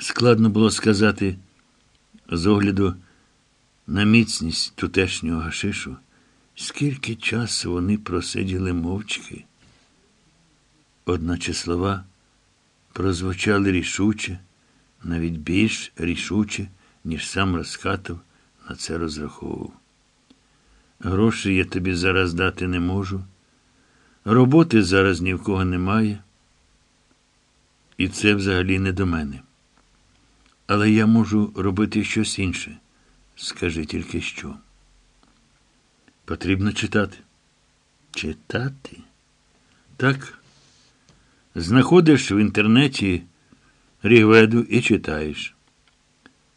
Складно було сказати, з огляду на міцність тутешнього гашишу, скільки часу вони просиділи мовчки. Одначе слова прозвучали рішуче, навіть більш рішуче, ніж сам розкатов на це розраховував. Грошей я тобі зараз дати не можу. Роботи зараз ні в кого немає. І це взагалі не до мене. Але я можу робити щось інше. Скажи тільки що. Потрібно читати. Читати? Так. Знаходиш в інтернеті Рігведу і читаєш.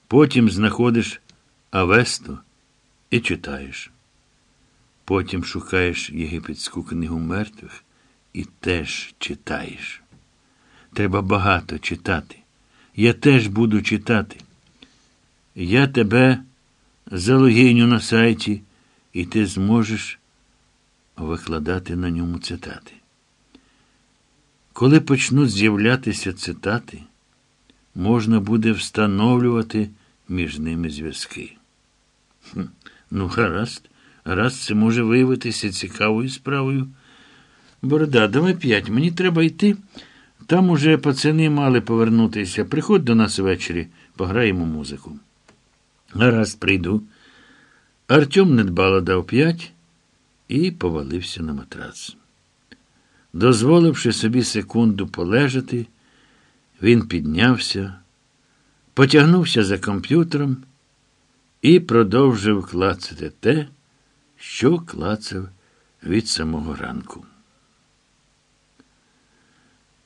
Потім знаходиш Авесту і читаєш. Потім шукаєш єгипетську книгу мертвих і теж читаєш. Треба багато читати. Я теж буду читати. Я тебе залогіню на сайті, і ти зможеш викладати на ньому цитати. Коли почнуть з'являтися цитати, можна буде встановлювати між ними зв'язки. Ну, гаразд, гаразд, це може виявитися цікавою справою. Борода, давай п'ять, мені треба йти. Там уже пацани мали повернутися. Приходь до нас ввечері, пограємо музику. Гаразд, прийду. Артем недбало дав п'ять і повалився на матрац. Дозволивши собі секунду полежати, він піднявся, потягнувся за комп'ютером і продовжив клацати те, що клацав від самого ранку.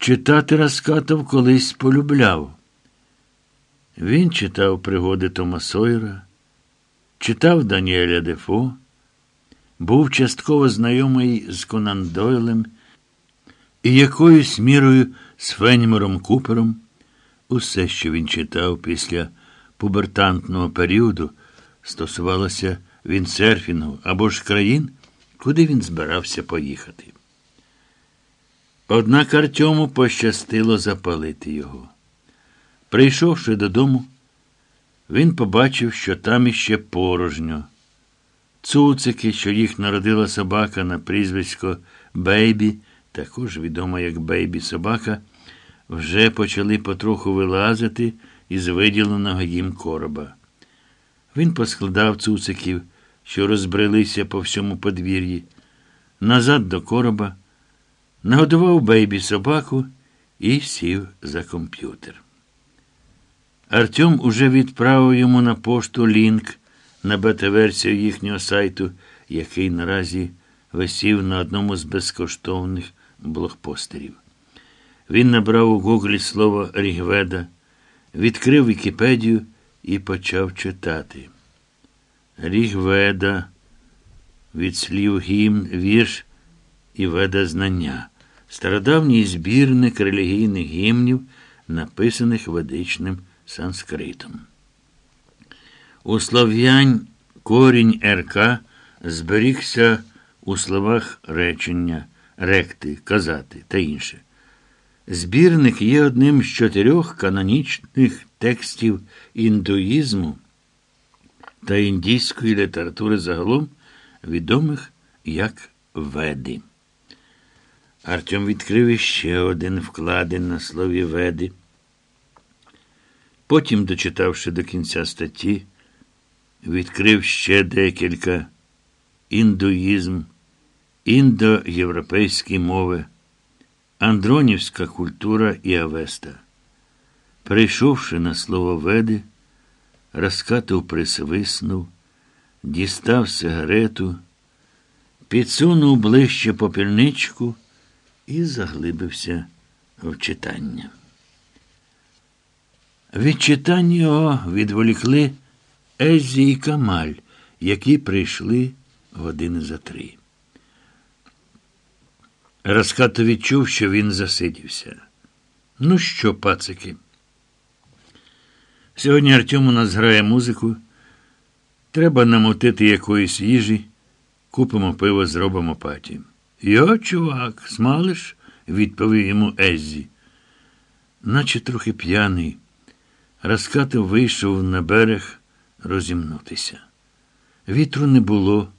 Читати Раскатов колись полюбляв. Він читав пригоди Тома Сойера, читав Даніеля Дефо, був частково знайомий з Конан Дойлем і якоюсь мірою з Фенімером Купером. Усе, що він читав після пубертантного періоду, стосувалося віндсерфінгу або ж країн, куди він збирався поїхати. Однак Артему пощастило запалити його. Прийшовши додому, він побачив, що там іще порожньо. Цуцики, що їх народила собака на прізвисько Бейбі, також відома як Бейбі собака, вже почали потроху вилазити із виділеного їм короба. Він поскладав цуциків, що розбрелися по всьому подвір'ї, назад до короба, нагодував Бейбі собаку і сів за комп'ютер. Артем уже відправив йому на пошту лінк на бета-версію їхнього сайту, який наразі висів на одному з безкоштовних блокпостерів. Він набрав у гуглі слово Рігведа, відкрив Вікіпедію і почав читати. Рігведа від слів гімн, вірш і веда знання, стародавній збірник релігійних гімнів, написаних ведичним санскритом. У слов'янь корінь РК зберігся у словах речення, ректи, казати та інше. Збірник є одним з чотирьох канонічних текстів індуїзму та індійської літератури загалом, відомих як веди. Артем відкрив іще один вкладень на слові веди. Потім, дочитавши до кінця статті, відкрив ще декілька індуїзм, індоєвропейські мови, андронівська культура і авеста. Прийшовши на слово веди, розкатив присвиснув, дістав сигарету, підсунув ближче попільничку і заглибився в читання. Від читання його відволікли Езі і Камаль, які прийшли години за три. Раскато відчув, що він засидівся. Ну що, пацики? Сьогодні Артем у нас грає музику. Треба намотити якоїсь їжі, купимо пиво, зробимо паті. Йо, чувак, смалиш? відповів йому Еззі. Наче трохи п'яний. Раскатив вийшов на берег розімнутися. Вітру не було,